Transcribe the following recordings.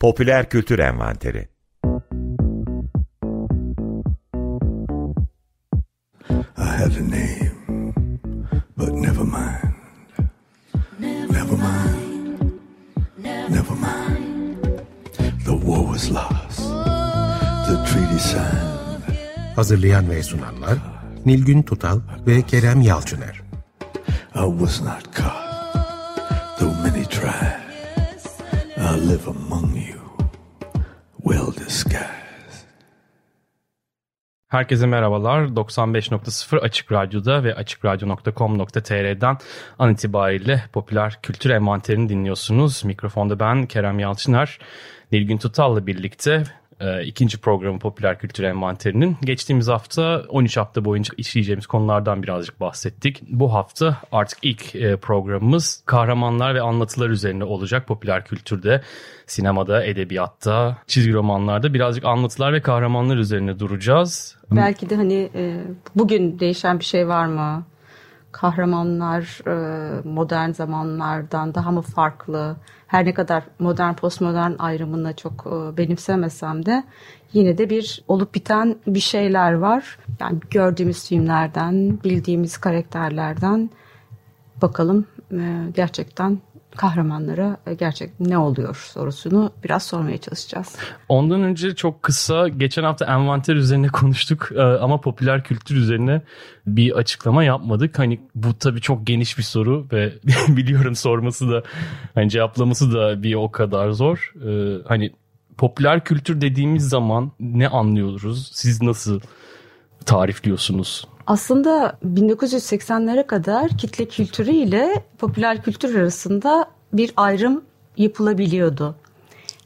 Popüler Kültür Envanteri I had a name, but never mind. Never mind. Never mind. The war was lost. The treaty signed. Hazırlayan ve sunanlar Nilgün Tutal ve Kerem Yalçıner. I was not caught, though many tried. I live among Herkese merhabalar. 95.0 Açık Radyo'da ve açıkradyo.com.tr'den an itibariyle popüler kültür envanterini dinliyorsunuz. Mikrofonda ben Kerem Yalçıner, Nilgün Tutal'la birlikte e, ikinci programı Popüler Kültür Envanteri'nin. Geçtiğimiz hafta 13 hafta boyunca işleyeceğimiz konulardan birazcık bahsettik. Bu hafta artık ilk e, programımız kahramanlar ve anlatılar üzerine olacak popüler kültürde, sinemada, edebiyatta, çizgi romanlarda birazcık anlatılar ve kahramanlar üzerine duracağız. Belki de hani e, bugün değişen bir şey var mı? Kahramanlar e, modern zamanlardan daha mı farklı? Her ne kadar modern postmodern ayrımını çok e, benimsemesem de yine de bir olup biten bir şeyler var. Yani gördüğümüz filmlerden, bildiğimiz karakterlerden bakalım e, gerçekten kahramanlara e, gerçek ne oluyor sorusunu biraz sormaya çalışacağız. Ondan önce çok kısa geçen hafta envanter üzerine konuştuk e, ama popüler kültür üzerine bir açıklama yapmadık. Hani bu tabii çok geniş bir soru ve biliyorum sorması da hani cevaplaması da bir o kadar zor. E, hani popüler kültür dediğimiz zaman ne anlıyoruz? Siz nasıl tarifliyorsunuz? Aslında 1980'lere kadar kitle kültürü ile popüler kültür arasında bir ayrım yapılabiliyordu.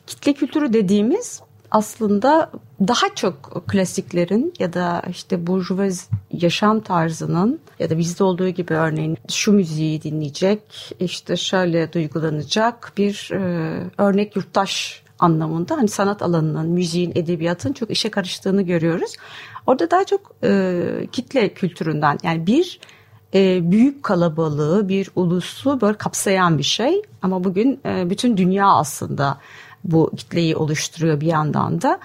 Kitle kültürü dediğimiz aslında daha çok klasiklerin ya da işte burjuvazi yaşam tarzının ya da bizde olduğu gibi örneğin şu müziği dinleyecek, işte şöyle duygulanacak bir e, örnek yurttaş anlamında hani sanat alanının, müziğin, edebiyatın çok işe karıştığını görüyoruz. Orada daha çok e, kitle kültüründen yani bir e, büyük kalabalığı, bir ulusu böyle kapsayan bir şey. Ama bugün e, bütün dünya aslında bu kitleyi oluşturuyor bir yandan da.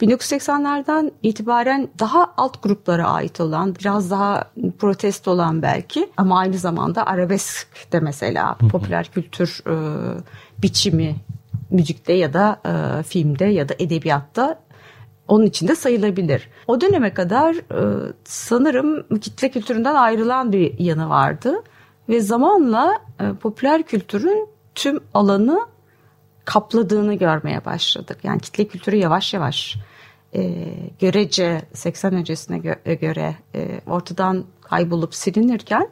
1980'lerden itibaren daha alt gruplara ait olan, biraz daha protest olan belki ama aynı zamanda arabesk de mesela popüler kültür e, biçimi müzikte ya da e, filmde ya da edebiyatta onun içinde sayılabilir. O döneme kadar e, sanırım kitle kültüründen ayrılan bir yanı vardı ve zamanla e, popüler kültürün tüm alanı kapladığını görmeye başladık. Yani kitle kültürü yavaş yavaş e, görece 80 öncesine gö- göre e, ortadan kaybolup silinirken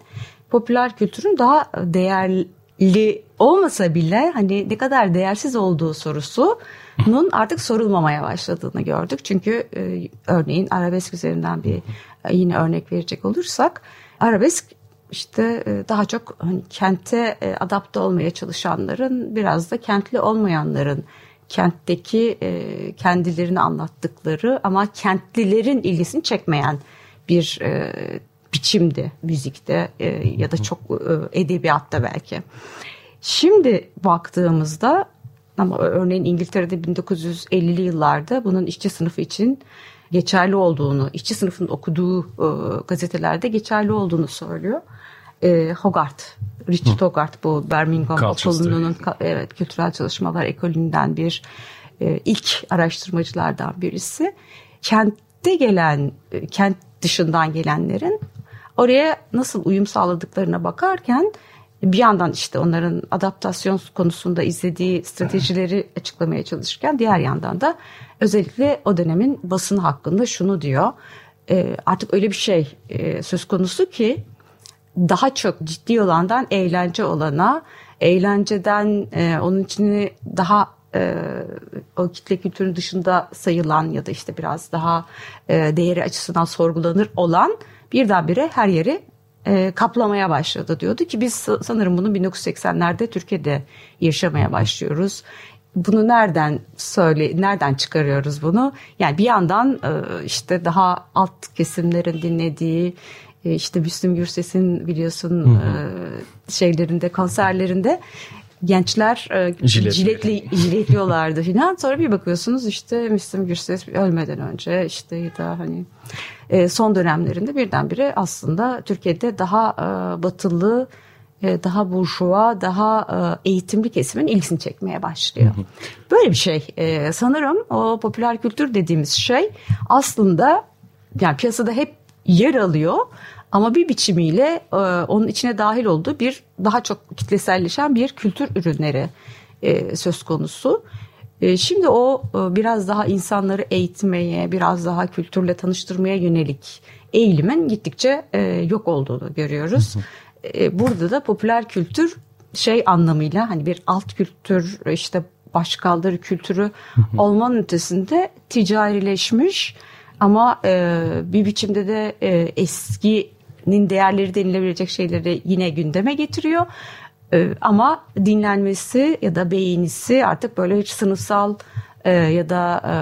popüler kültürün daha değerli olmasa bile hani ne kadar değersiz olduğu sorusunun artık sorulmamaya başladığını gördük. Çünkü e, örneğin arabesk üzerinden bir e, yine örnek verecek olursak arabesk işte e, daha çok hani kente e, adapte olmaya çalışanların biraz da kentli olmayanların kentteki e, kendilerini anlattıkları ama kentlilerin ilgisini çekmeyen bir e, biçimdi müzikte e, ya da çok e, edebiyatta belki. Şimdi baktığımızda ama örneğin İngiltere'de 1950'li yıllarda bunun işçi sınıfı için geçerli olduğunu, işçi sınıfının okuduğu e, gazetelerde geçerli olduğunu söylüyor. E, Hogarth, Richard Hı. Hogarth bu Birmingham Okulu'nun evet, kültürel çalışmalar ekolünden bir e, ilk araştırmacılardan birisi. Kentte gelen, e, kent dışından gelenlerin oraya nasıl uyum sağladıklarına bakarken bir yandan işte onların adaptasyon konusunda izlediği stratejileri açıklamaya çalışırken diğer yandan da özellikle o dönemin basın hakkında şunu diyor. E, artık öyle bir şey e, söz konusu ki daha çok ciddi olandan eğlence olana, eğlenceden e, onun içini daha e, o kitle kültürün dışında sayılan ya da işte biraz daha e, değeri açısından sorgulanır olan birdenbire her yeri e, kaplamaya başladı diyordu ki biz sanırım bunu 1980'lerde Türkiye'de yaşamaya başlıyoruz. Bunu nereden söyle nereden çıkarıyoruz bunu? Yani bir yandan e, işte daha alt kesimlerin dinlediği e, işte Müslüm Gürses'in biliyorsun hı hı. E, şeylerinde konserlerinde gençler e, Jilet. jiletli jiletliyorlardı filan. Sonra bir bakıyorsunuz işte Müslüm Gürses ölmeden önce işte ya da hani e, son dönemlerinde birdenbire aslında Türkiye'de daha e, batılı e, daha burjuva, daha e, eğitimli kesimin ilgisini çekmeye başlıyor. Böyle bir şey. E, sanırım o popüler kültür dediğimiz şey aslında yani piyasada hep yer alıyor ama bir biçimiyle onun içine dahil olduğu bir daha çok kitleselleşen bir kültür ürünleri söz konusu. Şimdi o biraz daha insanları eğitmeye, biraz daha kültürle tanıştırmaya yönelik eğilimin gittikçe yok olduğunu görüyoruz. E, burada da popüler kültür şey anlamıyla hani bir alt kültür işte başkaldırı kültürü olmanın ötesinde ticarileşmiş ama e, bir biçimde de e, eskinin değerleri denilebilecek şeyleri yine gündeme getiriyor. E, ama dinlenmesi ya da beğenisi artık böyle hiç sınıfsal e, ya da e,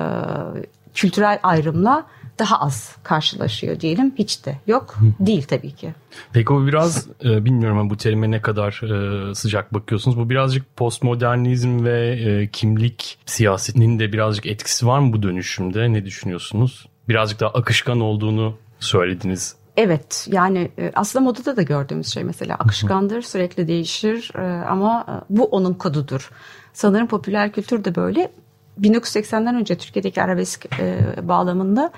kültürel ayrımla daha az karşılaşıyor diyelim. Hiç de yok. Değil tabii ki. Peki o biraz e, bilmiyorum bu terime ne kadar e, sıcak bakıyorsunuz. Bu birazcık postmodernizm ve e, kimlik siyasetinin de birazcık etkisi var mı bu dönüşümde? Ne düşünüyorsunuz? Birazcık daha akışkan olduğunu söylediniz. Evet yani e, aslında modada da gördüğümüz şey mesela akışkandır sürekli değişir e, ama e, bu onun kodudur. Sanırım popüler kültür de böyle 1980'den önce Türkiye'deki arabesk bağlamında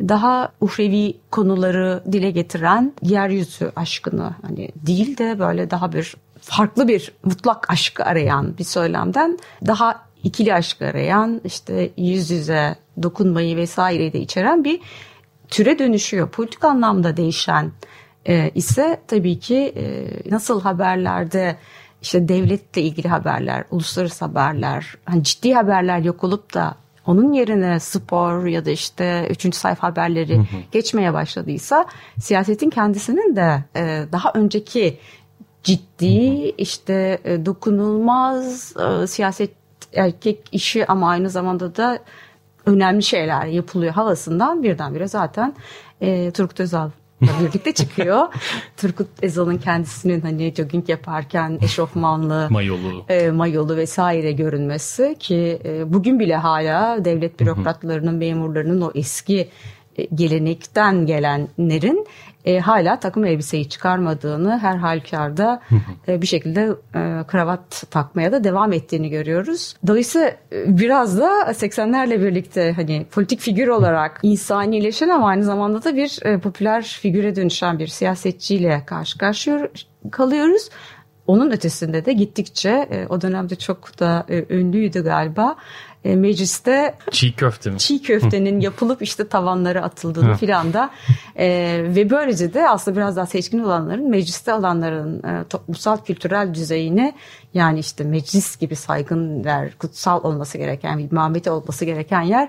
daha uhrevi konuları dile getiren yeryüzü aşkını hani değil de böyle daha bir farklı bir mutlak aşkı arayan bir söylemden daha ikili aşkı arayan işte yüz yüze dokunmayı vesaireyi de içeren bir türe dönüşüyor. Politik anlamda değişen e, ise tabii ki e, nasıl haberlerde işte devletle ilgili haberler, uluslararası haberler, hani ciddi haberler yok olup da onun yerine spor ya da işte üçüncü sayfa haberleri hı hı. geçmeye başladıysa siyasetin kendisinin de e, daha önceki ciddi işte e, dokunulmaz e, siyaset erkek işi ama aynı zamanda da önemli şeyler yapılıyor havasından birdenbire zaten e, Turgut Özal birlikte çıkıyor. Turgut Ezal'ın kendisinin hani jogging yaparken eşofmanlı, mayolu, e, mayolu vesaire görünmesi ki e, bugün bile hala devlet bürokratlarının, memurlarının o eski gelenekten gelenlerin e, hala takım elbiseyi çıkarmadığını her halükarda e, bir şekilde e, kravat takmaya da devam ettiğini görüyoruz. Dolayısıyla e, biraz da 80'lerle birlikte hani politik figür olarak insanileşen ama aynı zamanda da bir e, popüler figüre dönüşen bir siyasetçiyle karşı karşıya kalıyoruz. Onun ötesinde de gittikçe e, o dönemde çok da e, ünlüydü galiba e, mecliste çiğ köfte mi? Çiğ köftenin yapılıp işte tavanlara atıldığını filan da. E, ve böylece de aslında biraz daha seçkin olanların mecliste olanların e, toplumsal kültürel düzeyini yani işte meclis gibi saygın yer, kutsal olması gereken bir mameti olması gereken yer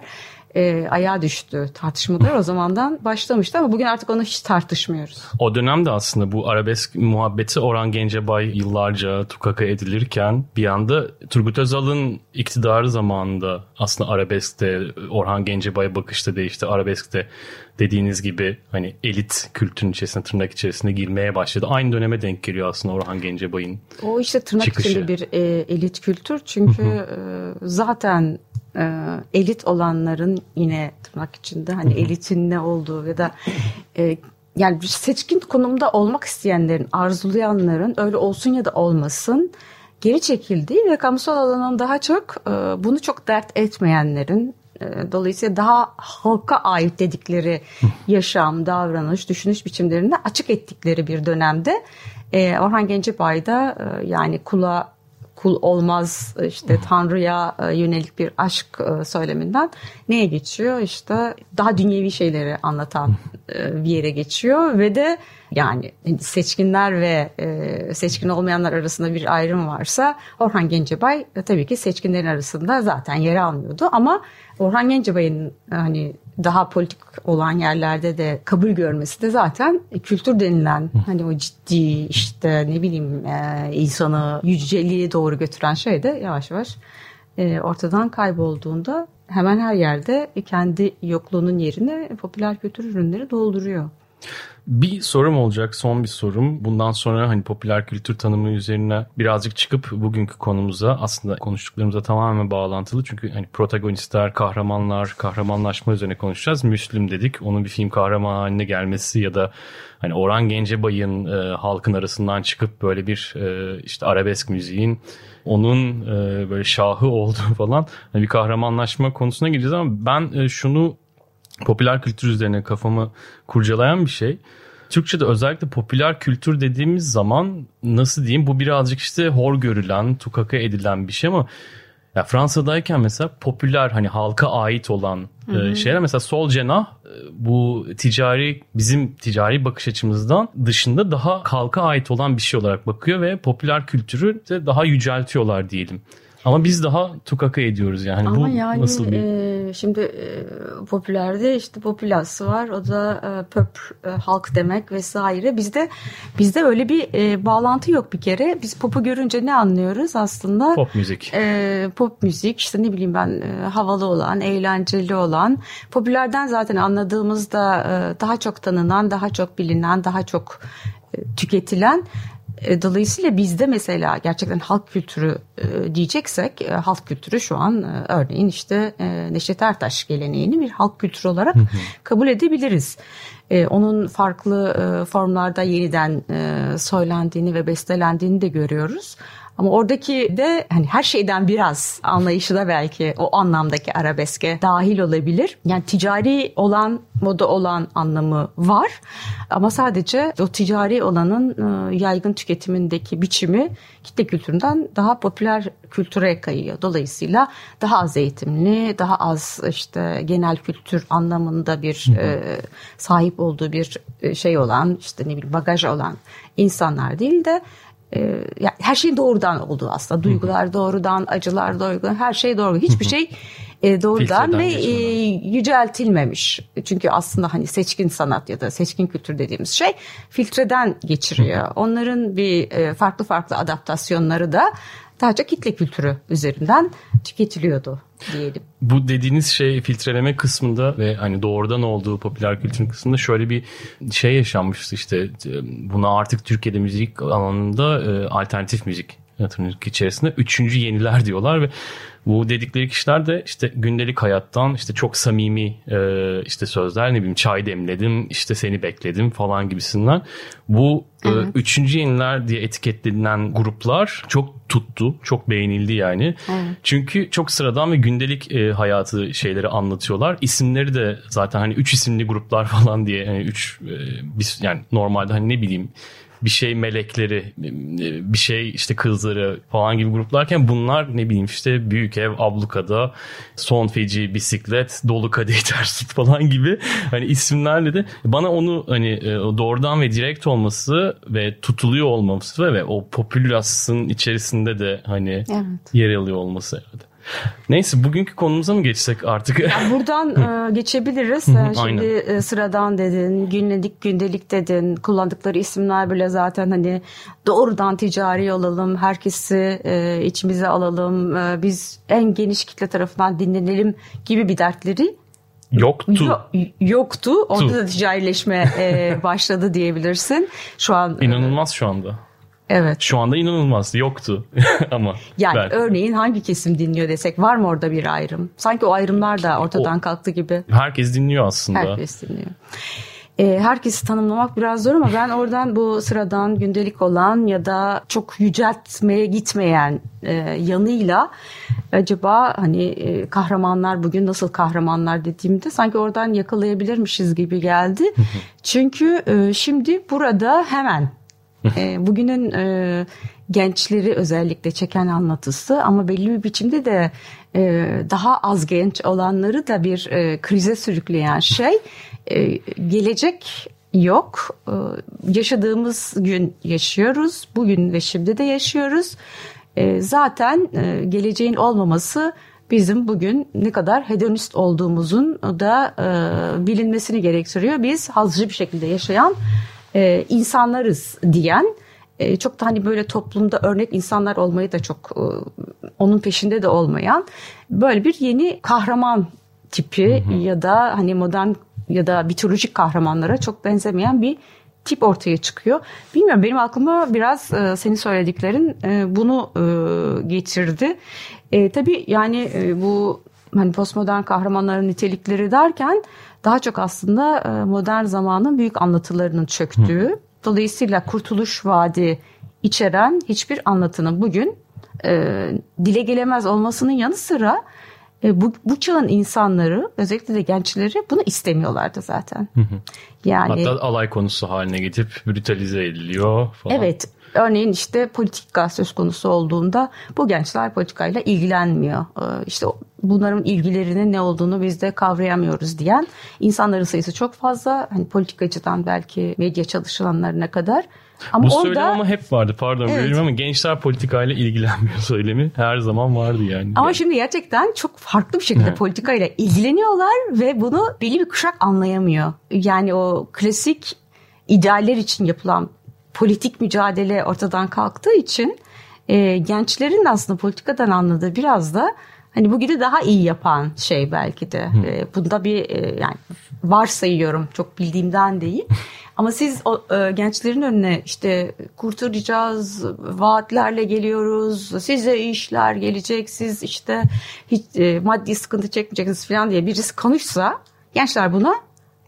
e, ayağa düştü tartışmalar o zamandan başlamıştı ama bugün artık onu hiç tartışmıyoruz. O dönemde aslında bu arabesk muhabbeti Orhan Gencebay yıllarca tukaka edilirken bir anda Turgut Özal'ın iktidarı zamanında aslında arabeskte Orhan Gencebay bakışta değişti. Arabeskte dediğiniz gibi hani elit kültürün içerisine tırnak içerisinde girmeye başladı. Aynı döneme denk geliyor aslında Orhan Gencebay'ın O işte tırnak çıkışı. içinde bir e, elit kültür çünkü e, zaten e, elit olanların yine tırnak içinde hani elitin ne olduğu ya da e, yani bir seçkin konumda olmak isteyenlerin, arzulayanların öyle olsun ya da olmasın geri çekildiği ve kamusal alanın daha çok e, bunu çok dert etmeyenlerin e, dolayısıyla daha halka ait dedikleri yaşam, davranış, düşünüş biçimlerini açık ettikleri bir dönemde e, Orhan Gencebay da e, yani kula kul olmaz işte Tanrı'ya e, yönelik bir aşk e, söyleminden neye geçiyor? İşte daha dünyevi şeyleri anlatan bir yere geçiyor ve de yani seçkinler ve seçkin olmayanlar arasında bir ayrım varsa Orhan Gencebay tabii ki seçkinlerin arasında zaten yer almıyordu. Ama Orhan Gencebay'ın hani daha politik olan yerlerde de kabul görmesi de zaten kültür denilen hani o ciddi işte ne bileyim e, insanı yüceliğe doğru götüren şey de yavaş yavaş e, ortadan kaybolduğunda hemen her yerde kendi yokluğunun yerine popüler kültür ürünleri dolduruyor. Bir sorum olacak, son bir sorum. Bundan sonra hani popüler kültür tanımı üzerine birazcık çıkıp bugünkü konumuza aslında konuştuklarımıza tamamen bağlantılı. Çünkü hani protagonistler, kahramanlar, kahramanlaşma üzerine konuşacağız. Müslüm dedik. Onun bir film kahraman haline gelmesi ya da hani Orhan Gencebay'ın e, halkın arasından çıkıp böyle bir e, işte arabesk müziğin onun e, böyle şahı olduğu falan hani bir kahramanlaşma konusuna gireceğiz ama ben e, şunu popüler kültür üzerine kafamı kurcalayan bir şey. Türkçe'de özellikle popüler kültür dediğimiz zaman nasıl diyeyim bu birazcık işte hor görülen, tukaka edilen bir şey ama ya Fransa'dayken mesela popüler hani halka ait olan e, şeyler mesela sol cenah e, bu ticari bizim ticari bakış açımızdan dışında daha halka ait olan bir şey olarak bakıyor ve popüler kültürü de daha yüceltiyorlar diyelim. Ama biz daha tukaka ediyoruz yani. Ama bu yani nasıl bir... e, şimdi e, popülerde işte popülası var. O da e, pöp e, halk demek vesaire. Bizde bizde öyle bir e, bağlantı yok bir kere. Biz popu görünce ne anlıyoruz aslında? Pop müzik. E, pop müzik işte ne bileyim ben e, havalı olan, eğlenceli olan. Popülerden zaten anladığımızda e, daha çok tanınan, daha çok bilinen, daha çok e, tüketilen dolayısıyla bizde mesela gerçekten halk kültürü e, diyeceksek e, halk kültürü şu an örneğin işte Neşet Ertaş geleneğini bir halk kültürü olarak kabul edebiliriz. Onun farklı formlarda yeniden söylendiğini ve bestelendiğini de görüyoruz. Ama oradaki de hani her şeyden biraz anlayışı da belki o anlamdaki arabeske dahil olabilir. Yani ticari olan, moda olan anlamı var. Ama sadece o ticari olanın e, yaygın tüketimindeki biçimi kitle kültüründen daha popüler kültüre kayıyor. Dolayısıyla daha az eğitimli, daha az işte genel kültür anlamında bir e, sahip olduğu bir e, şey olan, işte ne bileyim bagaj olan insanlar değil de e, yani her şey doğrudan oldu aslında. Duygular doğrudan, acılar doğrudan, her şey doğru. Hiçbir şey e, doğrudan ve e, yüceltilmemiş. Çünkü aslında hani seçkin sanat ya da seçkin kültür dediğimiz şey filtreden geçiriyor. Onların bir e, farklı farklı adaptasyonları da çok kitle kültürü üzerinden tüketiliyordu diyelim. Bu dediğiniz şey filtreleme kısmında ve hani doğrudan olduğu popüler kültürün kısmında şöyle bir şey yaşanmıştı işte buna artık Türkiye'de müzik alanında e, alternatif müzik tırnak içerisinde üçüncü yeniler diyorlar ve bu dedikleri kişiler de işte gündelik hayattan işte çok samimi e, işte sözler ne bileyim çay demledim işte seni bekledim falan gibisinden. Bu e, üçüncü yeniler diye etiketlenen gruplar çok tuttu. Çok beğenildi yani. Evet. Çünkü çok sıradan ve gündelik e, hayatı şeyleri anlatıyorlar. İsimleri de zaten hani üç isimli gruplar falan diye hani üç e, biz yani normalde hani ne bileyim bir şey melekleri, bir şey işte kızları falan gibi gruplarken bunlar ne bileyim işte büyük ev, ablukada, son feci bisiklet, dolu kadeh ters falan gibi hani isimlerle de bana onu hani e, doğrudan ve direkt olması ve tutuluyor olması ve o popülasyonun içerisinde de hani evet. yer alıyor olması herhalde. Neyse bugünkü konumuza mı geçsek artık? Yani buradan e, geçebiliriz. Yani şimdi e, sıradan dedin, günlük gündelik dedin. Kullandıkları isimler bile zaten hani doğrudan ticari olalım, herkesi e, içimize alalım, e, biz en geniş kitle tarafından dinlenelim gibi bir dertleri Yoktu. Yo, yoktu. Orada da ticarileşme e, başladı diyebilirsin. Şu an inanılmaz şu anda. Evet. Şu anda inanılmaz yoktu ama. Yani belki. örneğin hangi kesim dinliyor desek var mı orada bir ayrım? Sanki o ayrımlar da ortadan o, kalktı gibi. Herkes dinliyor aslında. Herkes dinliyor. E, herkesi tanımlamak biraz zor ama ben oradan bu sıradan gündelik olan ya da çok yüceltmeye gitmeyen e, yanıyla acaba hani e, kahramanlar bugün nasıl kahramanlar dediğimde sanki oradan yakalayabilirmişiz gibi geldi. Çünkü e, şimdi burada hemen e, bugünün e, gençleri özellikle çeken anlatısı ama belli bir biçimde de e, daha az genç olanları da bir e, krize sürükleyen şey e, gelecek yok. E, yaşadığımız gün yaşıyoruz. Bugün ve şimdi de yaşıyoruz. E, zaten e, geleceğin olmaması bizim bugün ne kadar hedonist olduğumuzun da e, bilinmesini gerektiriyor. Biz hazcı bir şekilde yaşayan e, insanlarız diyen e, çok da hani böyle toplumda örnek insanlar olmayı da çok e, onun peşinde de olmayan böyle bir yeni kahraman tipi hı hı. ya da hani modern ya da mitolojik kahramanlara çok benzemeyen bir tip ortaya çıkıyor. Bilmiyorum benim aklıma biraz e, senin söylediklerin e, bunu e, getirdi. E, tabii yani e, bu hani postmodern kahramanların nitelikleri derken daha çok aslında e, modern zamanın büyük anlatılarının çöktüğü. Hı. Dolayısıyla Kurtuluş Vaadi içeren hiçbir anlatının bugün e, dile gelemez olmasının yanı sıra e, bu, bu çağın insanları özellikle de gençleri bunu istemiyorlardı zaten. Yani Hatta alay konusu haline getirip brutalize ediliyor falan. Evet. Örneğin işte politika söz konusu olduğunda bu gençler politikayla ilgilenmiyor. Ee, işte bunların ilgilerinin ne olduğunu biz de kavrayamıyoruz diyen insanların sayısı çok fazla. Hani politikacıdan belki medya çalışanlarına kadar. Ama Bu orada, söylem ama hep vardı pardon evet. ama gençler politikayla ilgilenmiyor söylemi her zaman vardı yani. Ama yani. şimdi gerçekten çok farklı bir şekilde politikayla ilgileniyorlar ve bunu belli bir kuşak anlayamıyor. Yani o klasik idealler için yapılan politik mücadele ortadan kalktığı için e, gençlerin aslında politikadan anladığı biraz da hani bugünü daha iyi yapan şey belki de. E, bunda bir e, yani varsayıyorum çok bildiğimden değil. Ama siz o, e, gençlerin önüne işte kurtaracağız, vaatlerle geliyoruz, size işler gelecek, siz işte hiç e, maddi sıkıntı çekmeyeceksiniz falan diye birisi konuşsa gençler buna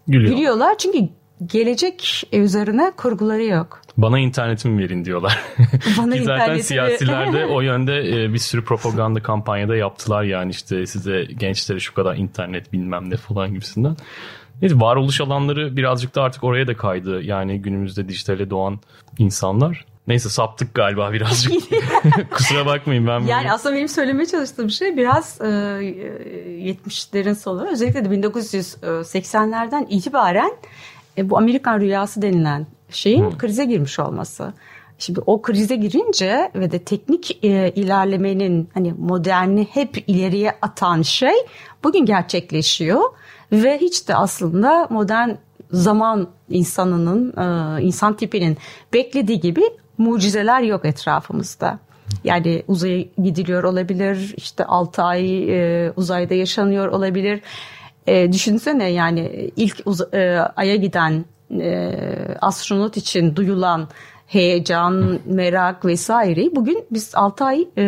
Gülüyor. gülüyorlar. Çünkü gelecek üzerine kurguları yok. Bana internetimi verin diyorlar. Bana Ki zaten siyasiler de o yönde e, bir sürü propaganda kampanyada yaptılar yani işte size gençlere şu kadar internet bilmem ne falan gibisinden. Neyse varoluş alanları birazcık da artık oraya da kaydı. Yani günümüzde dijitale doğan insanlar. Neyse saptık galiba birazcık. Kusura bakmayın ben böyle. Yani aslında benim söylemeye çalıştığım şey biraz e, 70'lerin sonu özellikle de 1980'lerden itibaren e, bu Amerikan rüyası denilen şeyin hmm. krize girmiş olması. Şimdi o krize girince ve de teknik e, ilerlemenin hani moderni hep ileriye atan şey bugün gerçekleşiyor ve hiç de aslında modern zaman insanının, e, insan tipinin beklediği gibi mucizeler yok etrafımızda. Yani uzaya gidiliyor olabilir, işte 6 ay e, uzayda yaşanıyor olabilir. E, düşünsene yani ilk uz- e, Ay'a giden e, astronot için duyulan heyecan, merak vesaire. Bugün biz 6 ay e,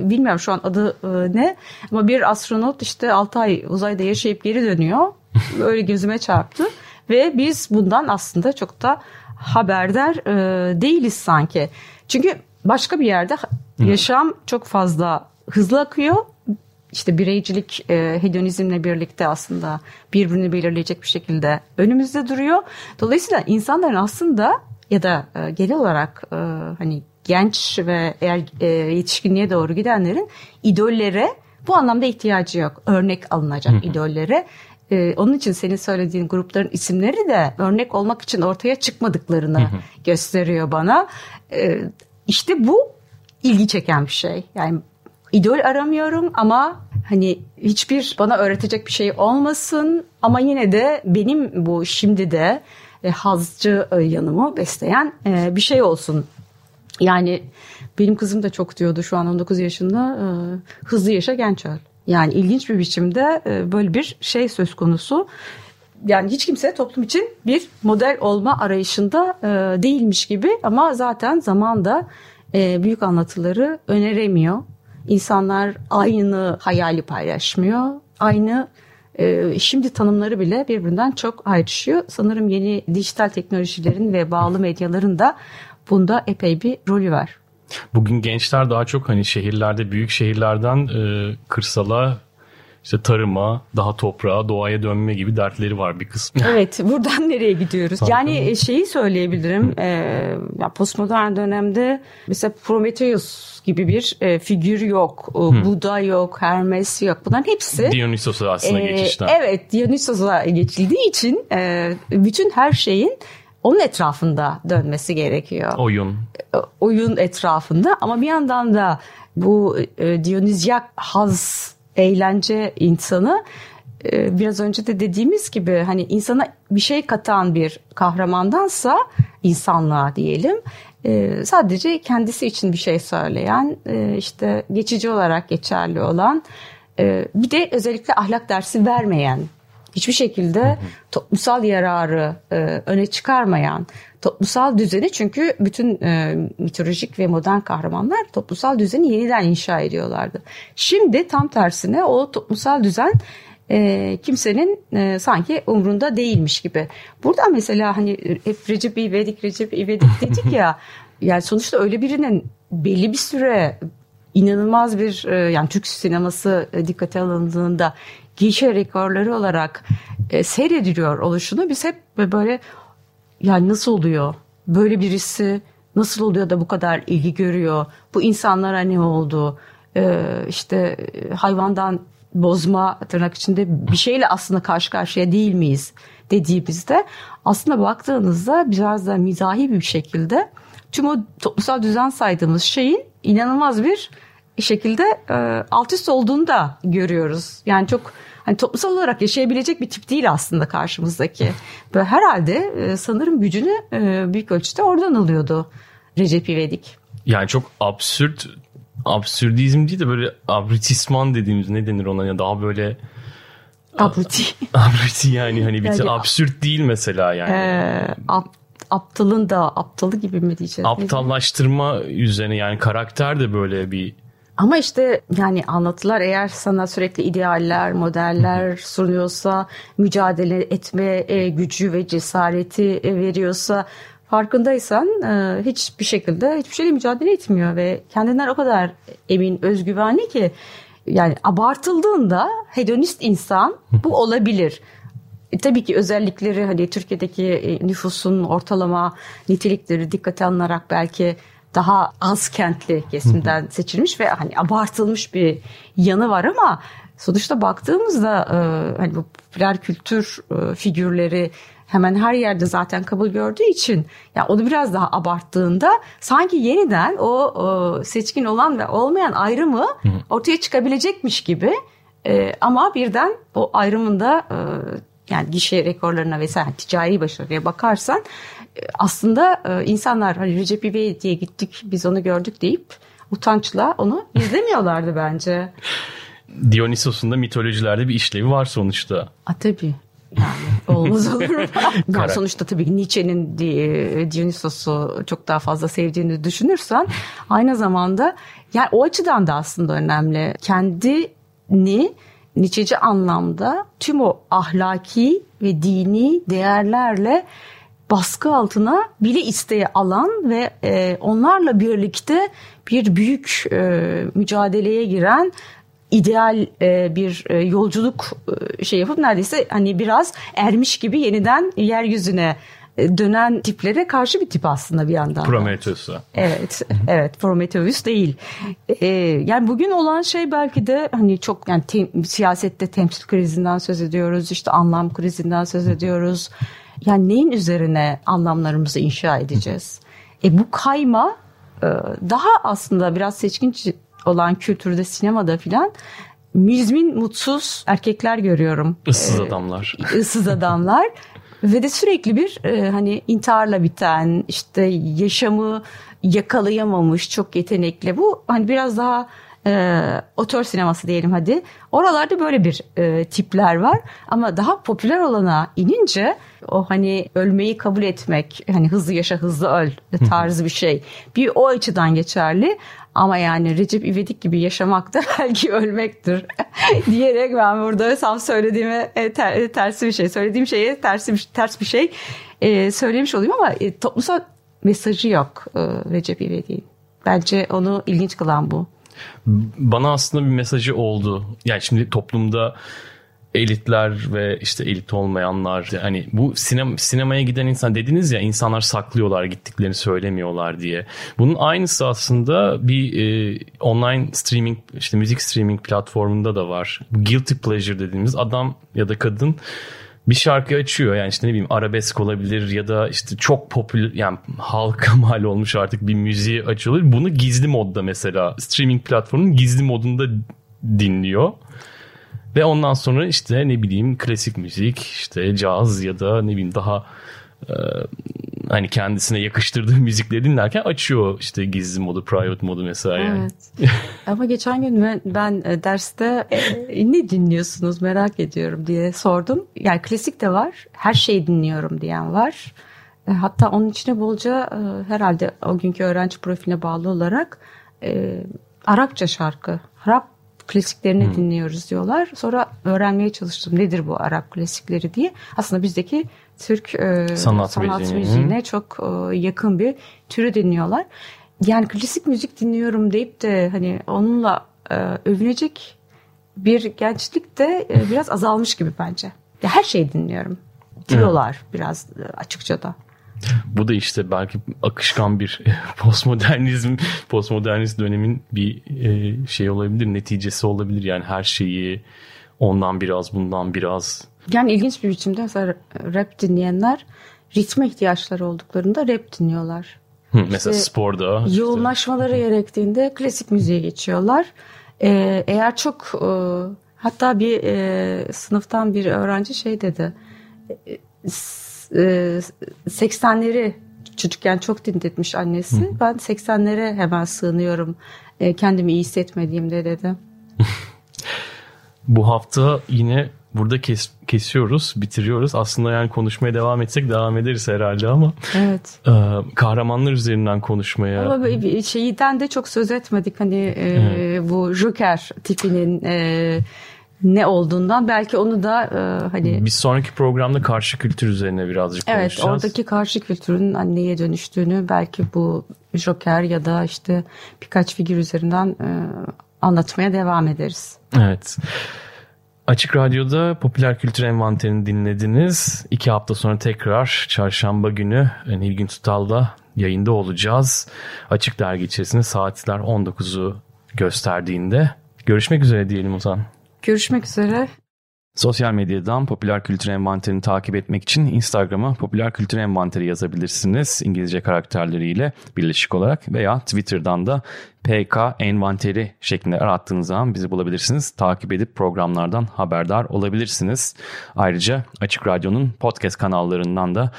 bilmiyorum şu an adı e, ne ama bir astronot işte 6 ay uzayda yaşayıp geri dönüyor. Öyle gözüme çarptı ve biz bundan aslında çok da haberdar e, değiliz sanki. Çünkü başka bir yerde yaşam çok fazla hızlı akıyor. İşte bireycilik e, hedonizmle birlikte aslında birbirini belirleyecek bir şekilde önümüzde duruyor. Dolayısıyla insanların aslında ya da e, genel olarak e, hani genç ve eğer e, yetişkinliğe doğru gidenlerin idollere bu anlamda ihtiyacı yok. Örnek alınacak idollere. E, onun için senin söylediğin grupların isimleri de örnek olmak için ortaya çıkmadıklarını gösteriyor bana. E, işte bu ilgi çeken bir şey. Yani idol aramıyorum ama hani hiçbir bana öğretecek bir şey olmasın ama yine de benim bu şimdi de e, hazcı e, yanımı besleyen e, bir şey olsun. Yani benim kızım da çok diyordu şu an 19 yaşında e, hızlı yaşa genç öl. Yani ilginç bir biçimde e, böyle bir şey söz konusu. Yani hiç kimse toplum için bir model olma arayışında e, değilmiş gibi ama zaten zamanda e, büyük anlatıları öneremiyor. İnsanlar aynı hayali paylaşmıyor. Aynı e, şimdi tanımları bile birbirinden çok ayrışıyor. Sanırım yeni dijital teknolojilerin ve bağlı medyaların da bunda epey bir rolü var. Bugün gençler daha çok hani şehirlerde, büyük şehirlerden e, kırsala işte tarıma, daha toprağa, doğaya dönme gibi dertleri var bir kısmı. Evet, buradan nereye gidiyoruz? Tabii. Yani e, şeyi söyleyebilirim. E, ya postmodern dönemde mesela Prometheus gibi bir e, figür yok. E, Buda yok, Hermes yok. Bunların hepsi Dionysos'a aslında e, geçişten. Evet, Dionysos'a geçildiği için e, bütün her şeyin onun etrafında dönmesi gerekiyor. Oyun. E, oyun etrafında ama bir yandan da bu e, Dionizyak haz eğlence insanı e, biraz önce de dediğimiz gibi hani insana bir şey katan bir kahramandansa insanlığa diyelim e, sadece kendisi için bir şey söyleyen e, işte geçici olarak geçerli olan bir de özellikle ahlak dersi vermeyen hiçbir şekilde toplumsal yararı öne çıkarmayan, toplumsal düzeni çünkü bütün e, mitolojik ve modern kahramanlar toplumsal düzeni yeniden inşa ediyorlardı. Şimdi tam tersine o toplumsal düzen e, kimsenin e, sanki umrunda değilmiş gibi. Burada mesela hani hep Recep İvedik, Recep İvedik dedik ya yani sonuçta öyle birinin belli bir süre inanılmaz bir e, yani Türk sineması e, dikkate alındığında gişe rekorları olarak e, seyrediliyor oluşunu biz hep böyle yani nasıl oluyor? Böyle birisi nasıl oluyor da bu kadar ilgi görüyor? Bu insanlara ne oldu? Ee, işte hayvandan bozma tırnak içinde bir şeyle aslında karşı karşıya değil miyiz dediğimizde aslında baktığınızda biraz da mizahi bir şekilde tüm o toplumsal düzen saydığımız şeyin inanılmaz bir şekilde e, alt üst olduğunu da görüyoruz. Yani çok hani toplumsal olarak yaşayabilecek bir tip değil aslında karşımızdaki. Böyle herhalde e, sanırım gücünü e, büyük ölçüde oradan alıyordu Recep İvedik. Yani çok absürt absürdizm değil de böyle abritisman dediğimiz ne denir ona ya daha böyle Abruti. Abruti yani hani bir yani, absürt değil mesela yani. E, ab, aptalın da aptalı gibi mi diyeceğiz? Aptallaştırma üzerine yani karakter de böyle bir ama işte yani anlatılar eğer sana sürekli idealler, modeller sunuyorsa, mücadele etme e, gücü ve cesareti e, veriyorsa farkındaysan e, hiçbir şekilde hiçbir şeyle mücadele etmiyor ve kendinden o kadar emin, özgüvenli ki yani abartıldığında hedonist insan bu olabilir. E, tabii ki özellikleri hani Türkiye'deki e, nüfusun ortalama nitelikleri dikkate alınarak belki daha az kentli kesimden seçilmiş ve hani abartılmış bir yanı var ama sonuçta baktığımızda e, hani bu popüler kültür e, figürleri hemen her yerde zaten kabul gördüğü için yani onu biraz daha abarttığında sanki yeniden o, o seçkin olan ve olmayan ayrımı ortaya çıkabilecekmiş gibi e, ama birden o ayrımında e, yani gişe rekorlarına vesaire ticari başarıya bakarsan aslında e, insanlar hani Recep İvedik'e gittik biz onu gördük deyip utançla onu izlemiyorlardı bence. Dionysos'un da mitolojilerde bir işlevi var sonuçta. A tabii. Yani olmaz olur mu? yani sonuçta tabii Nietzsche'nin Dionysos'u çok daha fazla sevdiğini düşünürsen aynı zamanda yani o açıdan da aslında önemli. Kendini Nietzsche'ci anlamda tüm o ahlaki ve dini değerlerle baskı altına bile isteye alan ve e, onlarla birlikte bir büyük e, mücadeleye giren ideal e, bir e, yolculuk e, şey yapıp neredeyse hani biraz ermiş gibi yeniden yeryüzüne e, dönen tiplere karşı bir tip aslında bir yandan. Prometheus'a. Evet, evet Prometheus değil. Ee, yani bugün olan şey belki de hani çok yani tem, siyasette temsil krizinden söz ediyoruz, işte anlam krizinden söz ediyoruz. Yani neyin üzerine anlamlarımızı inşa edeceğiz? E bu kayma e, daha aslında biraz seçkin olan kültürde, sinemada filan müzmin, mutsuz erkekler görüyorum. Issız e, adamlar. Issız adamlar. Ve de sürekli bir e, hani intiharla biten, işte yaşamı yakalayamamış, çok yetenekli. Bu hani biraz daha e, otör sineması diyelim hadi. Oralarda böyle bir e, tipler var ama daha popüler olana inince o hani ölmeyi kabul etmek hani hızlı yaşa hızlı öl tarzı bir şey. Bir o açıdan geçerli ama yani Recep İvedik gibi yaşamak da belki ölmektir diyerek ben burada tam söylediğime e, ter, e, tersi bir şey söylediğim şeye tersi bir, ters bir şey e, söylemiş olayım ama e, toplumsal mesajı yok e, Recep İvedik'in. Bence onu ilginç kılan bu. Bana aslında bir mesajı oldu. Yani şimdi toplumda elitler ve işte elit olmayanlar hani bu sinema, sinemaya giden insan dediniz ya insanlar saklıyorlar gittiklerini söylemiyorlar diye. Bunun aynısı aslında bir e, online streaming işte müzik streaming platformunda da var. Guilty pleasure dediğimiz adam ya da kadın bir şarkı açıyor yani işte ne bileyim arabesk olabilir ya da işte çok popüler yani halka mal olmuş artık bir müziği açılır. Bunu gizli modda mesela streaming platformunun gizli modunda dinliyor. Ve ondan sonra işte ne bileyim klasik müzik, işte caz ya da ne bileyim daha e, hani kendisine yakıştırdığı müzikleri dinlerken açıyor işte gizli modu, private modu mesela yani. Evet. Ama geçen gün ben, e, derste e, ne dinliyorsunuz merak ediyorum diye sordum. Yani klasik de var, her şeyi dinliyorum diyen var. E, hatta onun içine bolca e, herhalde o günkü öğrenci profiline bağlı olarak e, Arapça şarkı, Arap klasiklerini hmm. dinliyoruz diyorlar. Sonra öğrenmeye çalıştım nedir bu Arap klasikleri diye. Aslında bizdeki Türk e, sanat, sanat müziğine çok e, yakın bir türü dinliyorlar. Yani klasik müzik dinliyorum deyip de hani onunla e, övünecek bir gençlik de e, biraz azalmış gibi bence. Ya her şeyi dinliyorum. Diyorlar evet. biraz e, açıkça da. Bu da işte belki akışkan bir postmodernizm, postmodernist dönemin bir e, şey olabilir, neticesi olabilir. Yani her şeyi ondan biraz, bundan biraz. Yani ilginç bir biçimde mesela rap dinleyenler ritme ihtiyaçları olduklarında rap dinliyorlar. Hı, mesela işte sporda. Işte. Yoğunlaşmaları gerektiğinde klasik müziğe geçiyorlar. Ee, eğer çok e, hatta bir e, sınıftan bir öğrenci şey dedi. E, 80'leri e, çocukken çok dinletmiş annesi. Hı. Ben 80'lere hemen sığınıyorum. E, kendimi iyi hissetmediğimde dedi. Bu hafta yine burada kes, kesiyoruz, bitiriyoruz. Aslında yani konuşmaya devam etsek devam ederiz herhalde ama. Evet. E, kahramanlar üzerinden konuşmaya. Ama şeyden de çok söz etmedik. Hani e, evet. bu Joker tipinin e, ne olduğundan belki onu da e, hani bir sonraki programda karşı kültür üzerine birazcık evet, konuşacağız. Evet oradaki karşı kültürün neye dönüştüğünü belki bu Joker ya da işte birkaç figür üzerinden e, anlatmaya devam ederiz. Evet. Açık Radyo'da popüler kültür envanterini dinlediniz. İki hafta sonra tekrar çarşamba günü Nilgün Tutal'da yayında olacağız. Açık Dergi içerisinde saatler 19'u gösterdiğinde. Görüşmek üzere diyelim o zaman. Görüşmek üzere. Sosyal medyadan popüler kültür envanterini takip etmek için Instagram'a popüler kültür envanteri yazabilirsiniz İngilizce karakterleriyle birleşik olarak veya Twitter'dan da PK envanteri şeklinde arattığınız zaman bizi bulabilirsiniz. Takip edip programlardan haberdar olabilirsiniz. Ayrıca Açık Radyo'nun podcast kanallarından da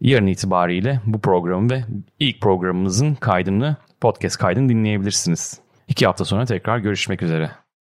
yarın itibariyle bu programı ve ilk programımızın kaydını, podcast kaydını dinleyebilirsiniz. İki hafta sonra tekrar görüşmek üzere.